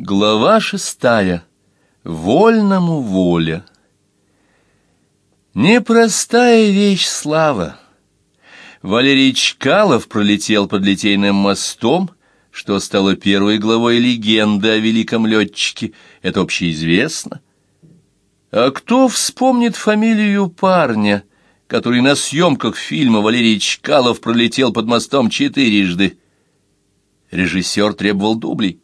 Глава шестая. Вольному воля. Непростая вещь слава. Валерий Чкалов пролетел под Литейным мостом, что стало первой главой легенды о великом летчике, это общеизвестно. А кто вспомнит фамилию парня, который на съемках фильма Валерий Чкалов пролетел под мостом четырежды? Режиссер требовал дублей.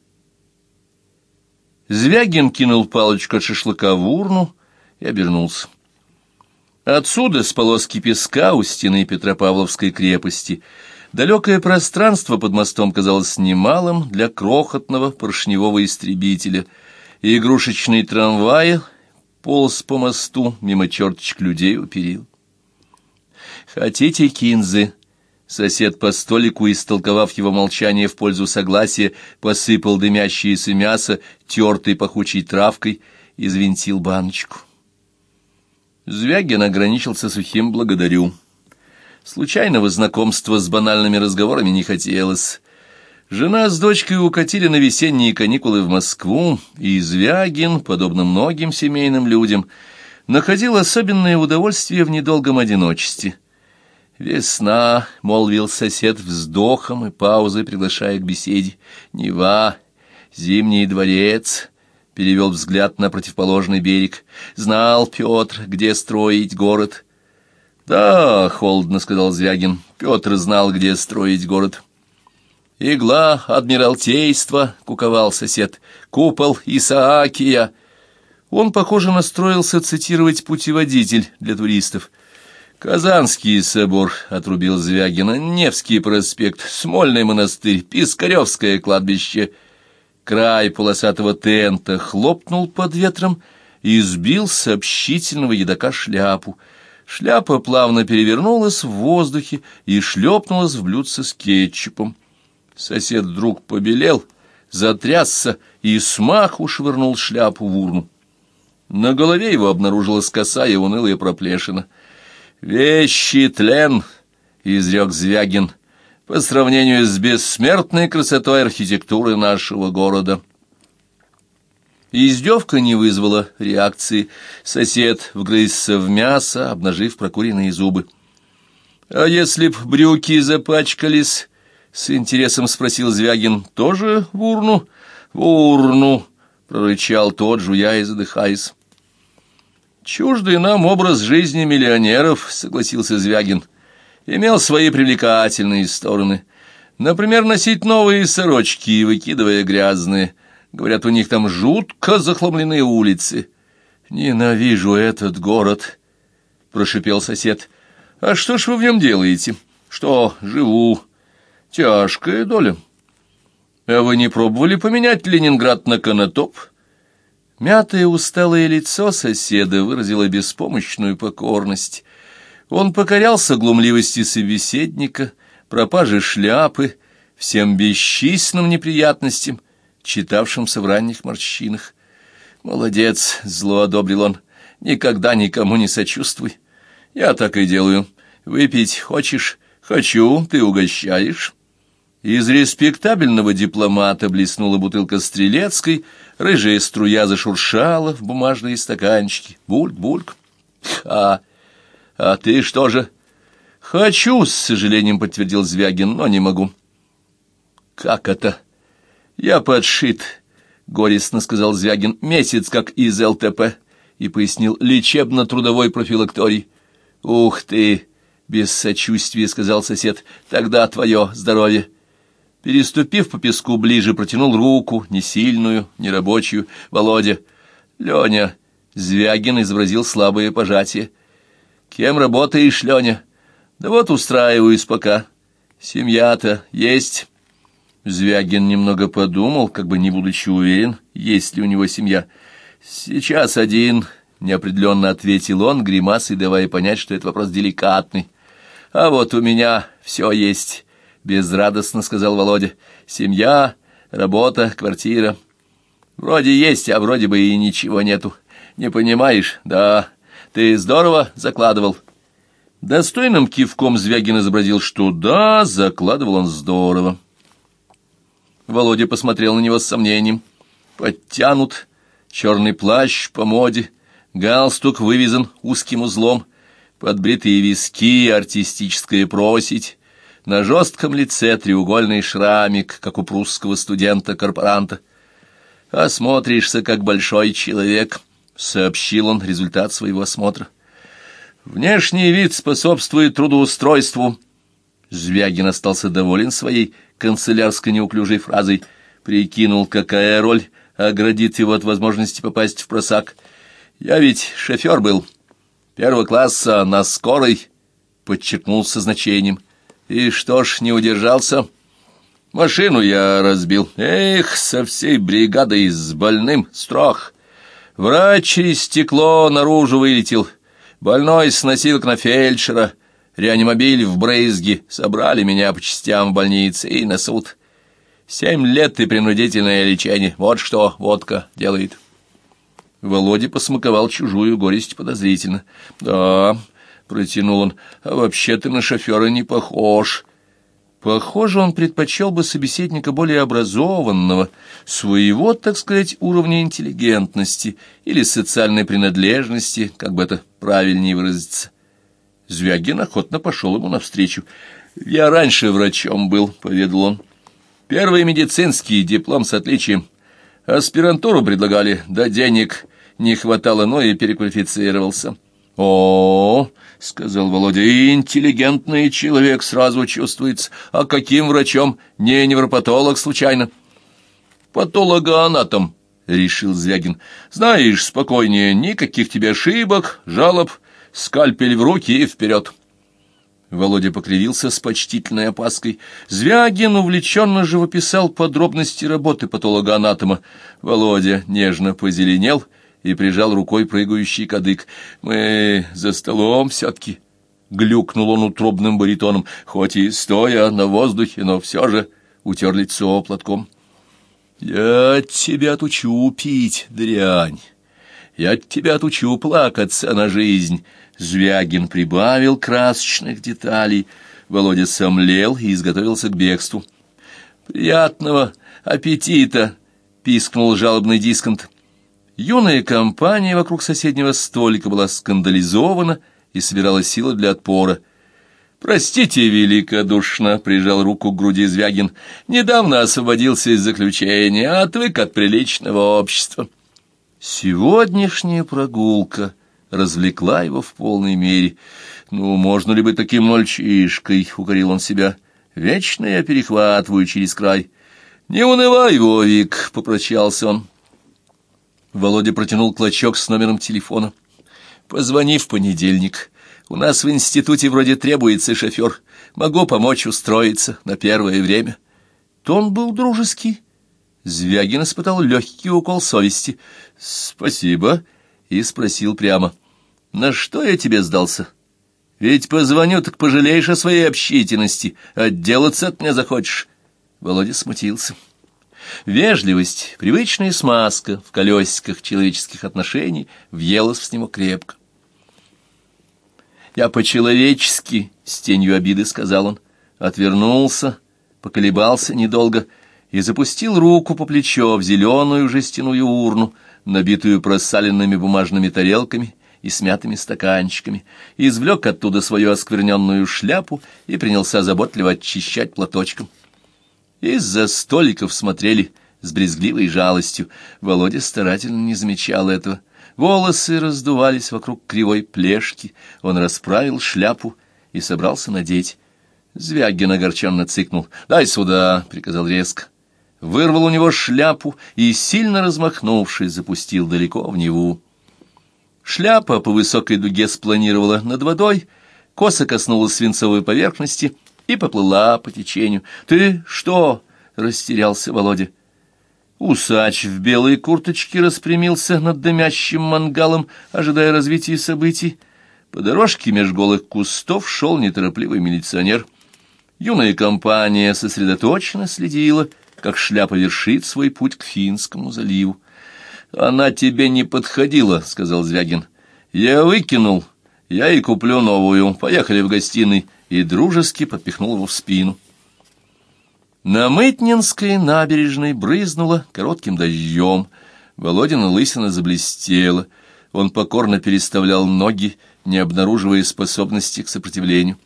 Звягин кинул палочку от шашлыка в урну и обернулся. Отсюда, с полоски песка у стены Петропавловской крепости, далекое пространство под мостом казалось немалым для крохотного поршневого истребителя, и игрушечный трамвай полз по мосту мимо черточек людей у. «Хотите кинзы?» Сосед по столику, истолковав его молчание в пользу согласия, посыпал дымящееся мясо тертой пахучей травкой и звентил баночку. Звягин ограничился сухим «благодарю». Случайного знакомства с банальными разговорами не хотелось. Жена с дочкой укатили на весенние каникулы в Москву, и Звягин, подобно многим семейным людям, находил особенное удовольствие в недолгом одиночестве — «Весна», — молвил сосед вздохом и паузой, приглашая к беседе. «Нева, Зимний дворец», — перевел взгляд на противоположный берег. «Знал Петр, где строить город». «Да», — холодно сказал Звягин, — «Петр знал, где строить город». «Игла Адмиралтейства», — куковал сосед, — «купол Исаакия». Он, похоже, настроился цитировать путеводитель для туристов — Казанский собор, — отрубил Звягина, — Невский проспект, Смольный монастырь, Пискаревское кладбище. Край полосатого тента хлопнул под ветром и сбил сообщительного едока шляпу. Шляпа плавно перевернулась в воздухе и шлепнулась в блюдце с кетчупом. Сосед вдруг побелел, затрясся и смаху швырнул шляпу в урну. На голове его обнаружилась косая унылая проплешина — «Вещи тлен», — изрек Звягин, — «по сравнению с бессмертной красотой архитектуры нашего города». Издевка не вызвала реакции. Сосед вгрызся в мясо, обнажив прокуренные зубы. «А если б брюки запачкались?» — с интересом спросил Звягин. «Тоже в урну?» «В урну!» — прорычал тот, жуя и задыхаясь. «Чуждый нам образ жизни миллионеров», — согласился Звягин, — имел свои привлекательные стороны. Например, носить новые сорочки, выкидывая грязные. Говорят, у них там жутко захламленные улицы. «Ненавижу этот город», — прошипел сосед. «А что ж вы в нем делаете?» «Что, живу. Тяжкая доля». «А вы не пробовали поменять Ленинград на Конотоп?» Мятое усталое лицо соседа выразило беспомощную покорность. Он покорялся глумливости собеседника, пропаже шляпы, всем бесчисленным неприятностям, читавшимся в ранних морщинах. «Молодец!» — зло одобрил он. «Никогда никому не сочувствуй. Я так и делаю. Выпить хочешь? Хочу, ты угощаешь». Из респектабельного дипломата блеснула бутылка стрелецкой, рыжая струя зашуршала в бумажные стаканчики. Бульк-бульк. А, а ты что же? Хочу, с сожалением подтвердил Звягин, но не могу. Как это? Я подшит, горестно сказал Звягин, месяц как из ЛТП, и пояснил лечебно-трудовой профилакторий. Ух ты! Без сочувствия сказал сосед. Тогда твое здоровье. Переступив по песку ближе, протянул руку, не сильную, не рабочую. Володя. Леня. Звягин изобразил слабое пожатие. Кем работаешь, Леня? Да вот устраиваюсь пока. Семья-то есть. Звягин немного подумал, как бы не будучи уверен, есть ли у него семья. Сейчас один, неопределенно ответил он, гримасой давая понять, что это вопрос деликатный. А вот у меня все есть. — безрадостно сказал Володя. «Семья, работа, квартира. Вроде есть, а вроде бы и ничего нету. Не понимаешь? Да. Ты здорово закладывал». Достойным кивком Звягин изобразил, что да, закладывал он здорово. Володя посмотрел на него с сомнением. подтянут, черный плащ по моде, галстук вывезен узким узлом, подбритые виски, артистическая просить, на жестком лице треугольный шрамик, как у прусского студента-корпоранта. «Осмотришься, как большой человек», — сообщил он результат своего осмотра. «Внешний вид способствует трудоустройству». Звягин остался доволен своей канцелярской неуклюжей фразой, прикинул, какая роль оградит его от возможности попасть в просак. «Я ведь шофер был, первого класса на скорой», — подчеркнул со значением. И что ж, не удержался? Машину я разбил. Эх, со всей бригадой с больным страх. Врач через стекло наружу вылетел. Больной с носилок на фельдшера. Реанимобиль в Брейзге. Собрали меня по частям в больнице и на суд. Семь лет и принудительное лечение. Вот что водка делает. Володя посмаковал чужую горесть подозрительно. Да, — протянул он, — а вообще ты на шофера не похож. Похоже, он предпочел бы собеседника более образованного, своего, так сказать, уровня интеллигентности или социальной принадлежности, как бы это правильнее выразиться. Звягин охотно пошел ему навстречу. «Я раньше врачом был», — поведал он. «Первый медицинский диплом с отличием. Аспирантуру предлагали, да денег не хватало, но и переквалифицировался». «О, сказал Володя, — интеллигентный человек сразу чувствуется. А каким врачом? Не невропатолог, случайно? Патологоанатом, — решил Звягин. Знаешь, спокойнее, никаких тебе ошибок, жалоб, скальпель в руки и вперед. Володя покривился с почтительной опаской. Звягин увлеченно живописал подробности работы патологоанатома. Володя нежно позеленел — и прижал рукой прыгающий кадык. «Мы за столом все-таки!» — глюкнул он утробным баритоном, хоть и стоя на воздухе, но все же утер лицо платком. «Я тебя отучу пить, дрянь! Я тебя отучу плакаться на жизнь!» Звягин прибавил красочных деталей. Володя сомлел и изготовился к бегству. «Приятного аппетита!» — пискнул жалобный дисконт. Юная компания вокруг соседнего столика была скандализована и собирала силы для отпора. «Простите великодушно», — прижал руку к груди Звягин, — «недавно освободился из заключения, а отвык от приличного общества». Сегодняшняя прогулка развлекла его в полной мере. «Ну, можно ли быть таким мальчишкой?» — укорил он себя. «Вечно я перехватываю через край». «Не унывай, Вовик», — попрощался он. Володя протянул клочок с номером телефона. «Позвони в понедельник. У нас в институте вроде требуется шофер. Могу помочь устроиться на первое время». Тон был дружеский. Звягин испытал легкий укол совести. «Спасибо», и спросил прямо. «На что я тебе сдался? Ведь позвоню, так пожалеешь о своей общительности. Отделаться от меня захочешь». Володя смутился. Вежливость, привычная смазка в колесиках человеческих отношений въелась с него крепко. «Я по-человечески», — с тенью обиды сказал он, отвернулся, поколебался недолго и запустил руку по плечо в зеленую жестяную урну, набитую просаленными бумажными тарелками и смятыми стаканчиками, извлек оттуда свою оскверненную шляпу и принялся заботливо очищать платочком. Из-за столиков смотрели с брезгливой жалостью. Володя старательно не замечал этого. Волосы раздувались вокруг кривой плешки. Он расправил шляпу и собрался надеть. Звягин огорченно цыкнул. «Дай сюда!» — приказал резко. Вырвал у него шляпу и, сильно размахнувшись, запустил далеко в Неву. Шляпа по высокой дуге спланировала над водой, косо коснулась свинцовой поверхности и поплыла по течению. «Ты что?» — растерялся Володя. Усач в белой курточке распрямился над дымящим мангалом, ожидая развития событий. По дорожке меж голых кустов шел неторопливый милиционер. Юная компания сосредоточенно следила, как шляпа вершит свой путь к Финскому заливу. «Она тебе не подходила», — сказал Звягин. «Я выкинул. Я и куплю новую. Поехали в гостиной» и дружески подпихнул его в спину. На Мытнинской набережной брызнуло коротким дождем. Володина лысина заблестела. Он покорно переставлял ноги, не обнаруживая способности к сопротивлению.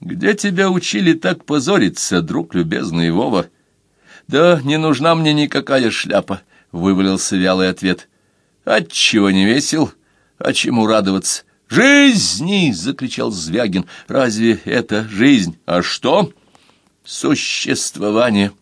«Где тебя учили так позориться, друг любезный Вова?» «Да не нужна мне никакая шляпа», — вывалился вялый ответ. «Отчего не весел? А чему радоваться?» «Жизни!» — закричал Звягин. «Разве это жизнь? А что?» «Существование».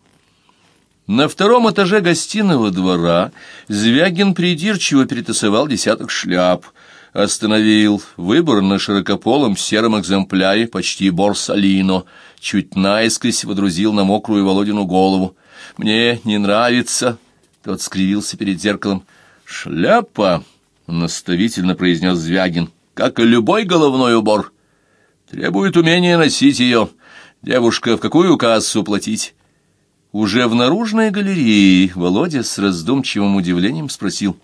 На втором этаже гостиного двора Звягин придирчиво перетасовал десяток шляп, остановил выбор на широкополом сером экземпляре почти борсалино, чуть наискось водрузил на мокрую Володину голову. «Мне не нравится», — тот скривился перед зеркалом. «Шляпа», — наставительно произнес Звягин, — «как и любой головной убор. Требует умения носить ее. Девушка, в какую кассу платить?» Уже в наружной галерее Володя с раздумчивым удивлением спросил,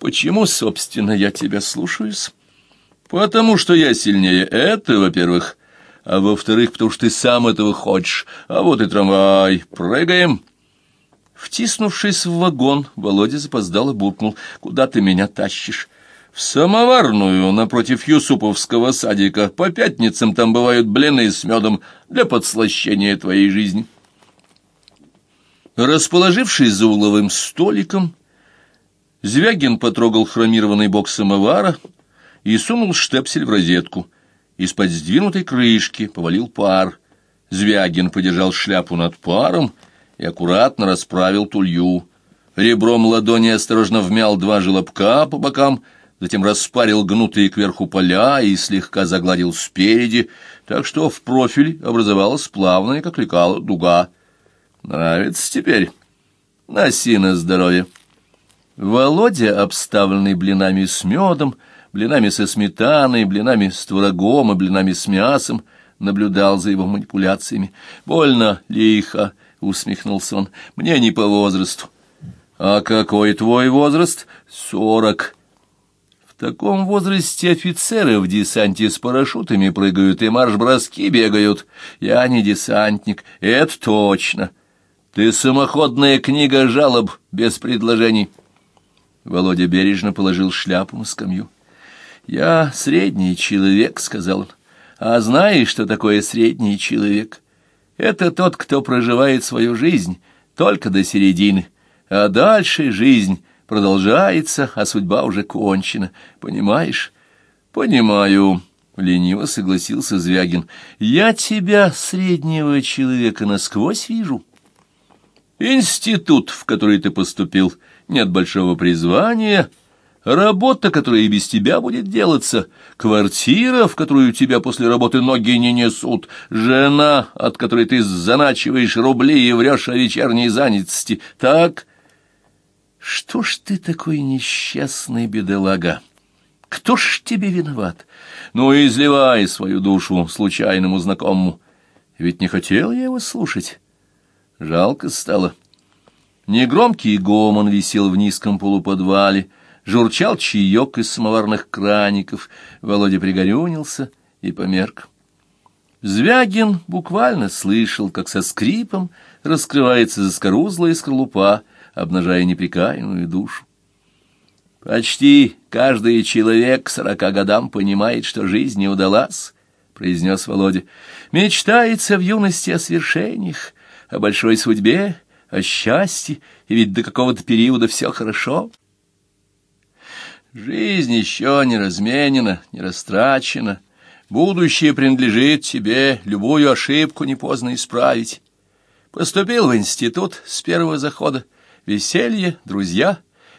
«Почему, собственно, я тебя слушаюсь?» «Потому что я сильнее, это, во-первых, а во-вторых, потому что ты сам этого хочешь. А вот и трамвай. Прыгаем!» Втиснувшись в вагон, Володя запоздало буркнул, «Куда ты меня тащишь?» «В самоварную, напротив Юсуповского садика. По пятницам там бывают блины с медом для подслащения твоей жизни». Расположившись за угловым столиком, Звягин потрогал хромированный бок самовара и сунул штепсель в розетку. Из-под сдвинутой крышки повалил пар. Звягин подержал шляпу над паром и аккуратно расправил тулью. Ребром ладони осторожно вмял два желобка по бокам, затем распарил гнутые кверху поля и слегка загладил спереди, так что в профиль образовалась плавная, как лекала, дуга — Нравится теперь? Носи на здоровье. Володя, обставленный блинами с медом, блинами со сметаной, блинами с творогом и блинами с мясом, наблюдал за его манипуляциями. «Больно, лихо», — усмехнулся он, — «мне не по возрасту». «А какой твой возраст?» «Сорок». В таком возрасте офицеры в десанте с парашютами прыгают и марш-броски бегают. Я не десантник, это точно. Ты самоходная книга жалоб без предложений. Володя бережно положил шляпу на скамью. «Я средний человек», — сказал он. «А знаешь, что такое средний человек? Это тот, кто проживает свою жизнь только до середины, а дальше жизнь продолжается, а судьба уже кончена. Понимаешь?» «Понимаю», — лениво согласился Звягин. «Я тебя, среднего человека, насквозь вижу». Институт, в который ты поступил, нет большого призвания, работа, которая и без тебя будет делаться, квартира, в которую тебя после работы ноги не несут, жена, от которой ты заначиваешь рубли и врешь о вечерней занятости. Так, что ж ты такой несчастный бедолага? Кто ж тебе виноват? Ну, изливай свою душу случайному знакомому. Ведь не хотел я его слушать». Жалко стало. Негромкий гомон висел в низком полуподвале, журчал чаек из самоварных краников, Володя пригорюнился и померк. Звягин буквально слышал, как со скрипом раскрывается заскорузлая скорлупа, обнажая неприкаянную душу. «Почти каждый человек к сорока годам понимает, что жизнь не удалась», — произнес Володя. «Мечтается в юности о свершениях, о большой судьбе, о счастье, и ведь до какого-то периода все хорошо. Жизнь еще не разменена, не растрачена. Будущее принадлежит тебе, любую ошибку не поздно исправить. Поступил в институт с первого захода. Веселье, друзья,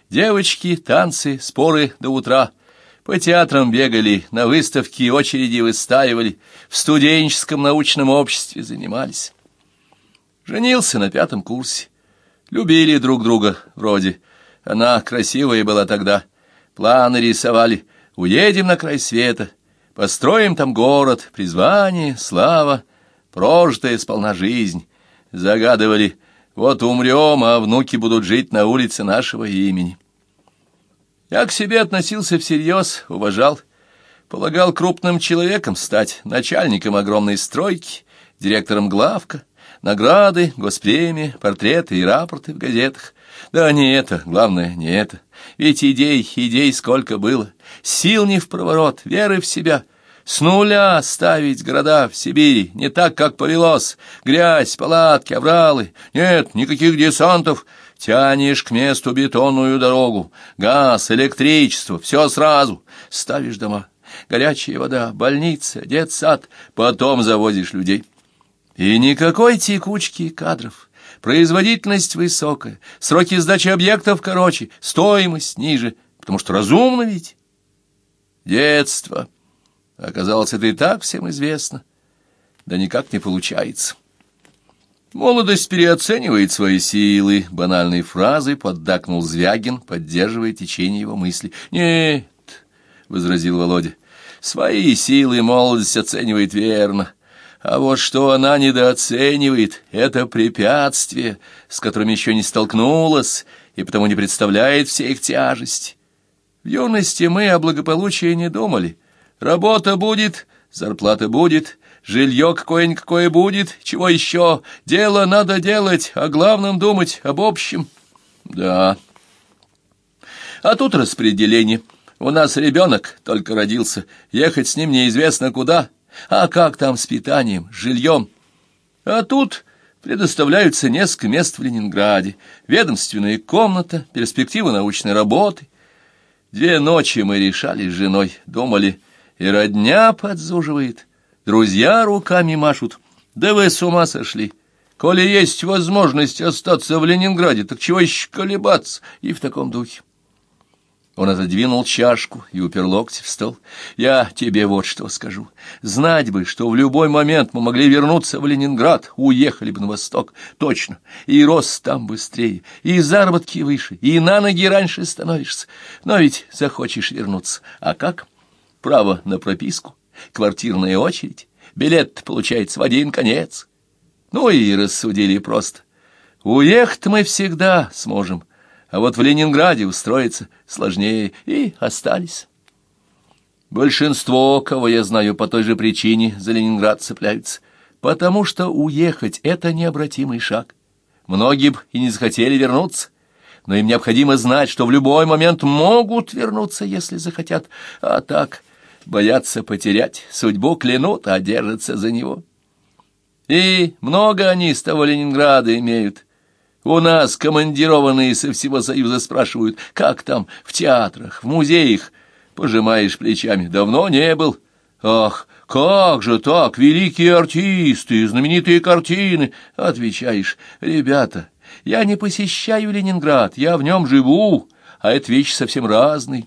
девочки, танцы, споры до утра. По театрам бегали, на выставки очереди выстаивали, в студенческом научном обществе занимались. Женился на пятом курсе. Любили друг друга вроде. Она красивая была тогда. Планы рисовали. Уедем на край света. Построим там город, призвание, слава, прожитая сполна жизнь. Загадывали, вот умрем, а внуки будут жить на улице нашего имени. Я к себе относился всерьез, уважал. Полагал крупным человеком стать, начальником огромной стройки, директором главка Награды, госпремии, портреты и рапорты в газетах. Да не это, главное, не это. Ведь идей, идей сколько было. Сил не в проворот, веры в себя. С нуля ставить города в Сибири, не так, как повелось. Грязь, палатки, овралы. Нет, никаких десантов. Тянешь к месту бетонную дорогу. Газ, электричество, все сразу. Ставишь дома. Горячая вода, больница, детсад. Потом завозишь людей. И никакой текучки кадров. Производительность высокая, сроки сдачи объектов короче, стоимость ниже, потому что разумно ведь. Детство. Оказалось, это и так всем известно. Да никак не получается. Молодость переоценивает свои силы. Банальной фразой поддакнул Звягин, поддерживая течение его мысли. «Нет», — возразил Володя, — «свои силы молодость оценивает верно». А вот что она недооценивает, это препятствие, с которыми еще не столкнулась, и потому не представляет всей их тяжести. В юности мы о благополучии не думали. Работа будет, зарплата будет, жилье какое-никакое будет, чего еще? Дело надо делать, о главном думать, об общем. Да. А тут распределение. У нас ребенок только родился, ехать с ним неизвестно куда — а как там с питанием, жильем? А тут предоставляются несколько мест в Ленинграде, ведомственная комната, перспектива научной работы. Две ночи мы решали с женой, думали, и родня подзуживает, друзья руками машут. Да вы с ума сошли! Коли есть возможность остаться в Ленинграде, так чего еще колебаться? И в таком духе. Он отодвинул чашку и упер локти в стол. «Я тебе вот что скажу. Знать бы, что в любой момент мы могли вернуться в Ленинград, уехали бы на восток, точно, и рост там быстрее, и заработки выше, и на ноги раньше становишься. Но ведь захочешь вернуться. А как? Право на прописку, квартирная очередь, билет получается в один конец. Ну и рассудили просто. Уехать мы всегда сможем» а вот в Ленинграде устроиться сложнее, и остались. Большинство, кого я знаю, по той же причине за Ленинград цепляются, потому что уехать — это необратимый шаг. Многие бы и не захотели вернуться, но им необходимо знать, что в любой момент могут вернуться, если захотят, а так боятся потерять, судьбу клянут, а держатся за него. И много они с того Ленинграда имеют, у нас командированные со всего Союза спрашивают, как там в театрах, в музеях. Пожимаешь плечами. Давно не был. Ах, как же так, великие артисты, знаменитые картины. Отвечаешь, ребята, я не посещаю Ленинград, я в нем живу, а это вещи совсем разные.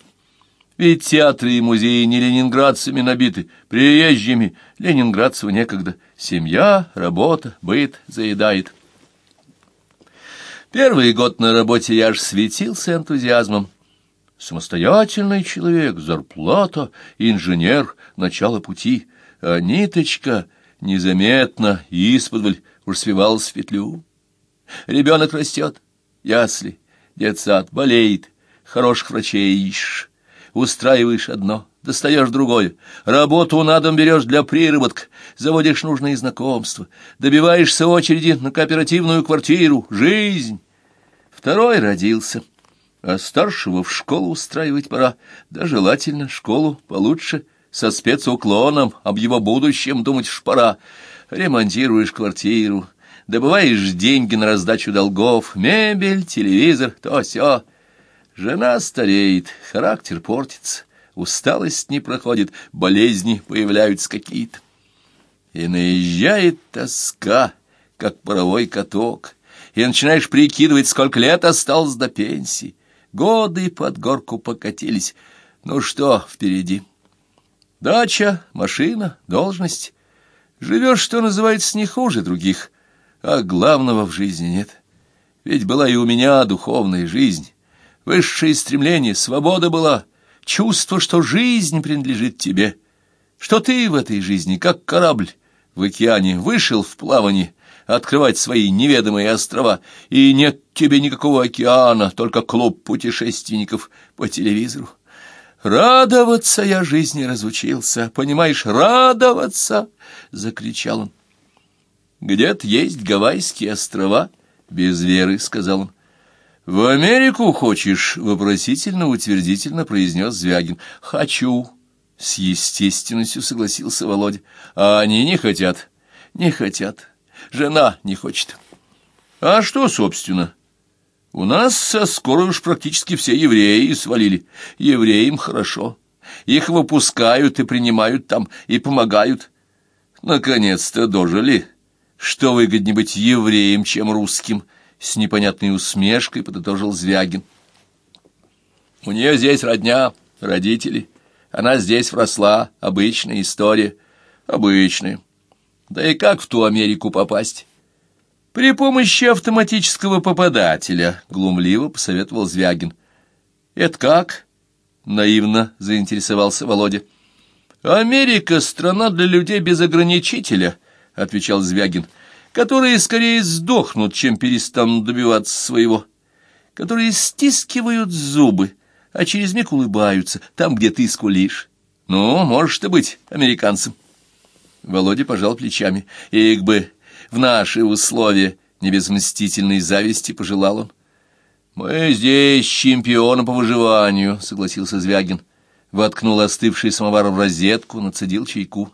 Ведь театры и музеи не ленинградцами набиты, приезжими. Ленинградцев некогда. Семья, работа, быт заедает. Первый год на работе я аж светился энтузиазмом. Самостоятельный человек, зарплата, инженер, начало пути. А ниточка незаметно, исподволь, уж в петлю. Ребенок растет, ясли, детсад, болеет, хороших врачей ищешь. Устраиваешь одно, достаешь другое. Работу на дом берешь для приработка, заводишь нужные знакомства, добиваешься очереди на кооперативную квартиру. Жизнь! Второй родился, а старшего в школу устраивать пора, да желательно школу получше, со спецуклоном, об его будущем думать ж пора. Ремонтируешь квартиру, добываешь деньги на раздачу долгов, мебель, телевизор, то все. Жена стареет, характер портится, усталость не проходит, болезни появляются какие-то. И наезжает тоска, как паровой каток — и начинаешь прикидывать, сколько лет осталось до пенсии. Годы под горку покатились. Ну что впереди? Дача, машина, должность. Живешь, что называется, не хуже других, а главного в жизни нет. Ведь была и у меня духовная жизнь, высшее стремление, свобода была, чувство, что жизнь принадлежит тебе, что ты в этой жизни, как корабль в океане, вышел в плавание, открывать свои неведомые острова, и нет тебе никакого океана, только клуб путешественников по телевизору. Радоваться я жизни разучился, понимаешь, радоваться, — закричал он. Где-то есть Гавайские острова, без веры, — сказал он. «В Америку хочешь?» — вопросительно-утвердительно произнес Звягин. «Хочу», — с естественностью согласился Володя. «А они не хотят». «Не хотят. Жена не хочет». «А что, собственно?» «У нас со скоро уж практически все евреи свалили. Евреям хорошо. Их выпускают и принимают там, и помогают. Наконец-то дожили. Что выгоднее быть евреем, чем русским?» С непонятной усмешкой подытожил Звягин. «У нее здесь родня, родители. Она здесь вросла. Обычная история. Обычная. Да и как в ту Америку попасть?» «При помощи автоматического попадателя», — глумливо посоветовал Звягин. «Это как?» — наивно заинтересовался Володя. «Америка — страна для людей без ограничителя», — отвечал Звягин, «которые скорее сдохнут, чем перестанут добиваться своего, которые стискивают зубы, а через миг улыбаются там, где ты скулишь. Ну, можешь ты быть американцем». Володя пожал плечами. «Их бы в наши условия, не без мстительной зависти пожелал он. «Мы здесь чемпионы по выживанию», — согласился Звягин. Воткнул остывший самовар в розетку, нацедил чайку.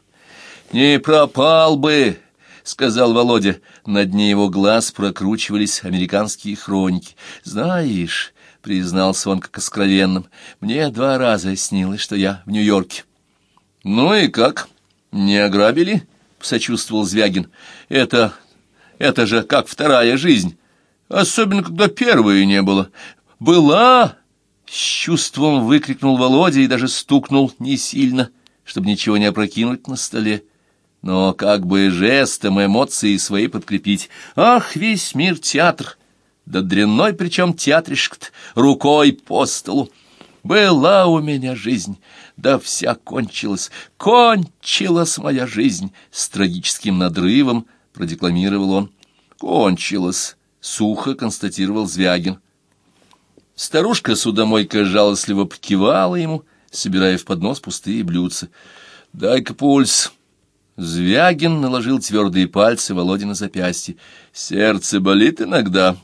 «Не пропал бы», — сказал Володя. На дне его глаз прокручивались американские хроники. «Знаешь», — признался он как оскровенным, — «мне два раза снилось, что я в Нью-Йорке». «Ну и как? Не ограбили?» сочувствовал Звягин. «Это... это же как вторая жизнь, особенно когда первой не было. Была!» С чувством выкрикнул Володя и даже стукнул не сильно, чтобы ничего не опрокинуть на столе. Но как бы жестом эмоции свои подкрепить. «Ах, весь мир театр!» Да дрянной причем театришк рукой по столу. Была у меня жизнь, да вся кончилась, кончилась моя жизнь, с трагическим надрывом продекламировал он. Кончилась, сухо констатировал Звягин. Старушка-судомойка жалостливо покивала ему, собирая в поднос пустые блюдца. «Дай-ка пульс!» Звягин наложил твердые пальцы Володе на запястье. «Сердце болит иногда»,